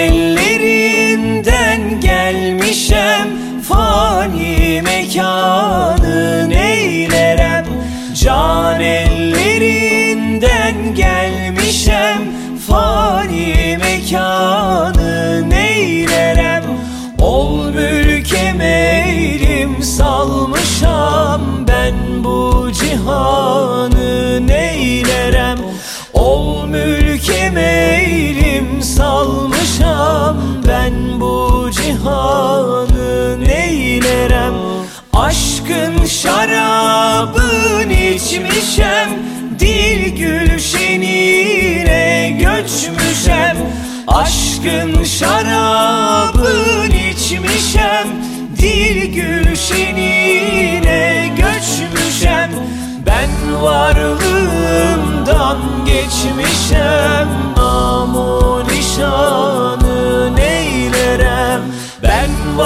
ellerinden gelmişem fani mekan. Cihanı neylerem Aşkın şarabın içmişem Dil gülşenine göçmüşem. Aşkın şarabın içmişem Dil gülşenine göçmüşem. Ben varlığımdan geçmişem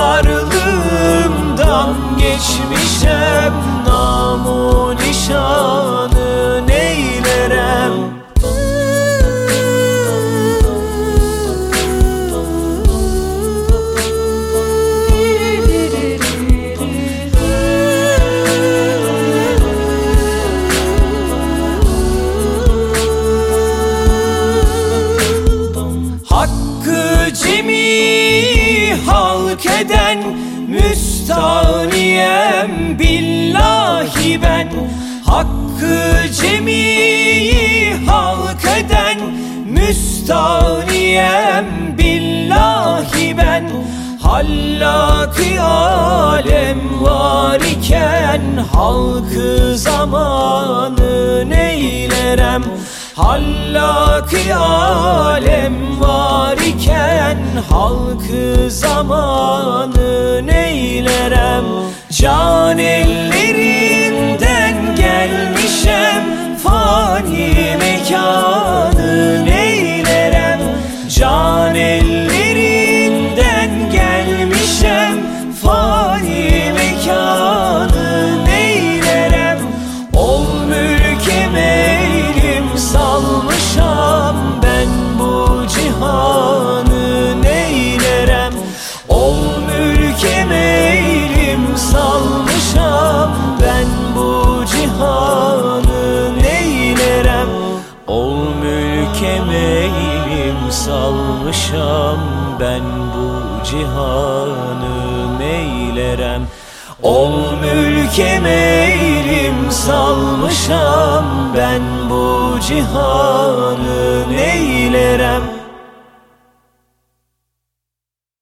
varlığımdan geçmişem Namu nişanı halk eden Müstaniyem billahi ben. Hakkı cemi halk eden Müstaniyem billahi ben. Hallaki alem var iken Halkı zamanı neylerem? Hallaki alem var Halkı zamanı neylerem? Can ellerinden salmışam Ben bu cihanı neylerem Ol mülke meylim salmışam Ben bu cihanı neylerem